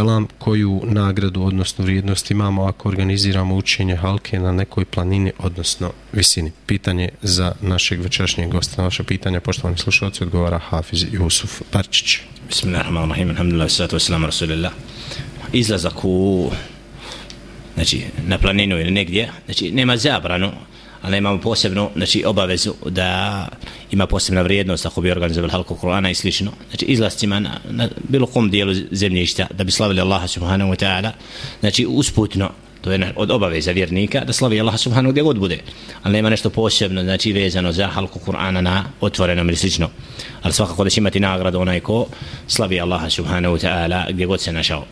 Selam, koju nagradu, odnosno vrijednost imamo ako organiziramo učenje halke na nekoj planini, odnosno visini? Pitanje za našeg večerašnjeg gosta. Na vaše pitanje, poštovani slušalci, odgovara Hafiz Jusuf Parčić. Bismillahirrahmanirrahim, alhamdulillah, sallatu wassalamu rasulillah. Izlazak u, znači, na planinu ili negdje, znači, nema zabranu, ali imamo posebno znači, obavezu da ima posebna vrijednost ako bi organizovali halku Kur'ana i slično. Znači izlascima na, na bilo kom dijelu zemljišta da bi slavili Allaha subhanahu wa ta'ala, znači usputno to je od obaveza vjernika da slavi Allah subhanahu gdje god bude. Ali nema nešto posebno znači vezano za halku Kur'ana na otvorenom ili slično. Ali svakako da će imati nagradu onaj ko slavi Allah subhanahu wa ta'ala gdje god se našao.